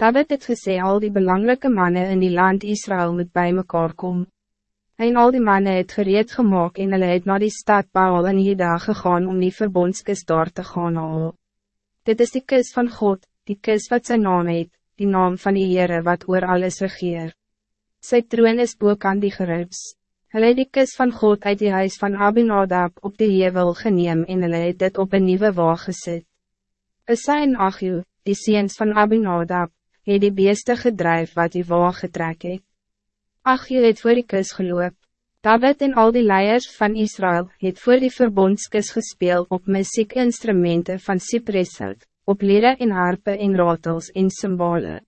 David het gesê al die belangrijke mannen in die land Israël moet bij mekaar komen. En al die mannen het gereed gemaakt en hulle het na die stad Baal in die dag gegaan om die verbondskis daar te gaan haal. Dit is die kus van God, die kus wat zijn naam het, die naam van die Heere wat oor alles regeer. Sy troon is boek aan die gerups. Hulle het die kus van God uit die huis van Abinadab op die hevel geneem en hulle het dit op een nieuwe waag gezet. Issa en Achju, die seens van Abinadab, het die beeste gedrijf wat die waag getrek het. Achju het voor die kus geloop. David en al die leiers van Israël het voor die verbondskis gespeeld op muziekinstrumenten van Cypresshout, op leren en harpe en ratels en symbole.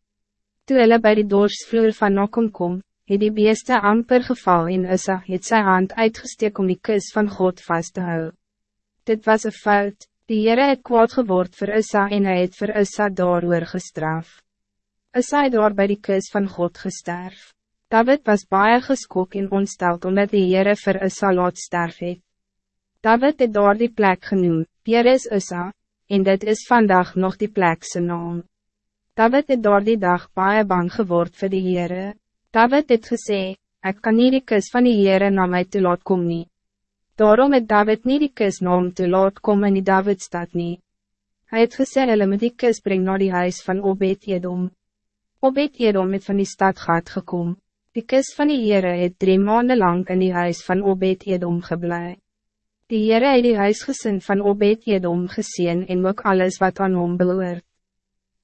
Toe hulle by die doorsvloer van Nokom kom, het die beeste amper geval en Issa het sy hand uitgesteek om die kus van God vast te houden. Dit was een fout, die Heere het kwaad geword vir Issa en hy het vir Issa daar gestraf. Issa het daar by die kus van God gesterf. David was baie geskok en ontsteld omdat die Heere vir Issa laat sterf het. David het daar die plek genoem, Peres Issa, en dit is vandaag nog die plek zijn naam. David het daar die dag baie bang geword vir die Heere. David het gesê, ik kan nie die kus van die Heere na my toe laat kom nie. Daarom het David nie die kus na hom toe laat kom in die Davidstad nie. Hij het gesê hulle moet die kus bring na die huis van Obed-Edom. Obed-Edom het van die stad gaat gekomen. Die kus van die Heere het drie maanden lang in die huis van Obed-Edom geblei. Die Heere het die huisgesin van Obed-Edom gezien en ook alles wat aan hom beloord.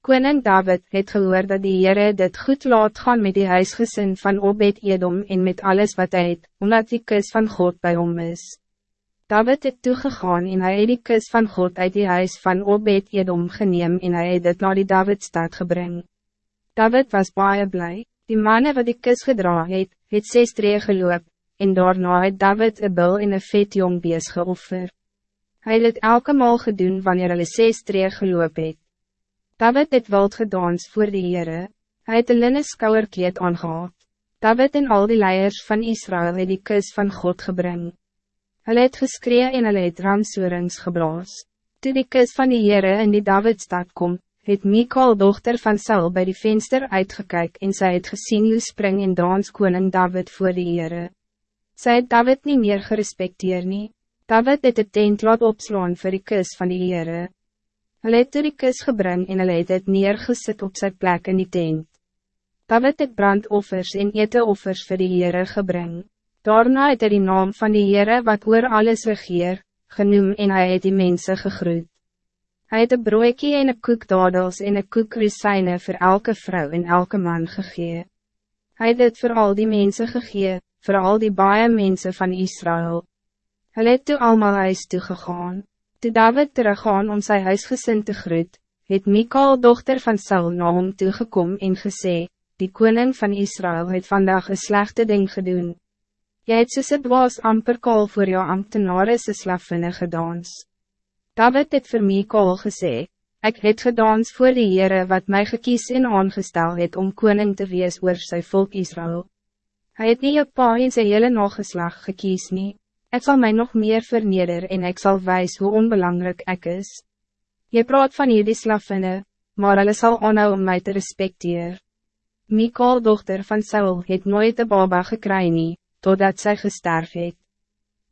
Koning David het gehoor dat die Heere dit goed laat gaan met die huisgesin van Obed-Edom en met alles wat hij het, omdat die kus van God bij hom is. David het toegegaan en hij het die kus van God uit die huis van Obed-Edom geneem en hij het dit naar die Davidstad gebring. David was baie blij. Die mannen wat die kus gedra het, het ses tree geloop, en daarna het David een bil en een vet jong bees geoffer. Hij het elke maal gedoen wanneer hulle ses tree geloop het. David het wild gedans voor die Heere, hy het een linne skouwerkleed aangehad. David en al die leiers van Israël het die kus van God gebring. Hulle het geskree en hulle het ramsoorings geblaas. Toe die kus van die Heere in die Davidstad komt, het Mikael dochter van Saul bij die venster uitgekyk en zij het gezien hoe spring en dans koning David voor die Heere. Sy het David niet meer gerespecteer nie. David het het tent laat opslaan voor die kus van die Heere. Hy het toe die kus gebring en hy het het neergesit op zijn plek in die tent. David het brandoffers en eteoffers voor die Heere gebring. Daarna het hy die naam van die Heere wat oor alles regeer, genoem en hij het die mensen gegroet. Hij het een broekie en een koek dadels en een koek rusijne voor elke vrouw en elke man gegee. Hij het dit voor al die mensen gegee, voor al die baie mensen van Israël. Hij het toe allemaal huis toegegaan. Toe David teruggaan om zijn huisgezin te groet, het Mikael dochter van Saul na hom toegekom en gesê, die koning van Israël het vandaag een slechte ding gedoen. Jy het soos het was amper kal voor jou ambtenare se slaffinne gedans. David het vir Mikael gesê, Ik het gedans voor die Heere wat mij gekies en aangestel het om koning te wees oor sy volk Israël. Hij het nie jou pa en sy hele nageslag gekies nie. Ek sal my nog meer verneder en ik zal wijs hoe onbelangrijk ik is. Je praat van hierdie slaffinne, maar hulle sal aanhou om mij te respecteer. Mikael dochter van Saul het nooit de baba gekry nie, totdat sy gesterf het.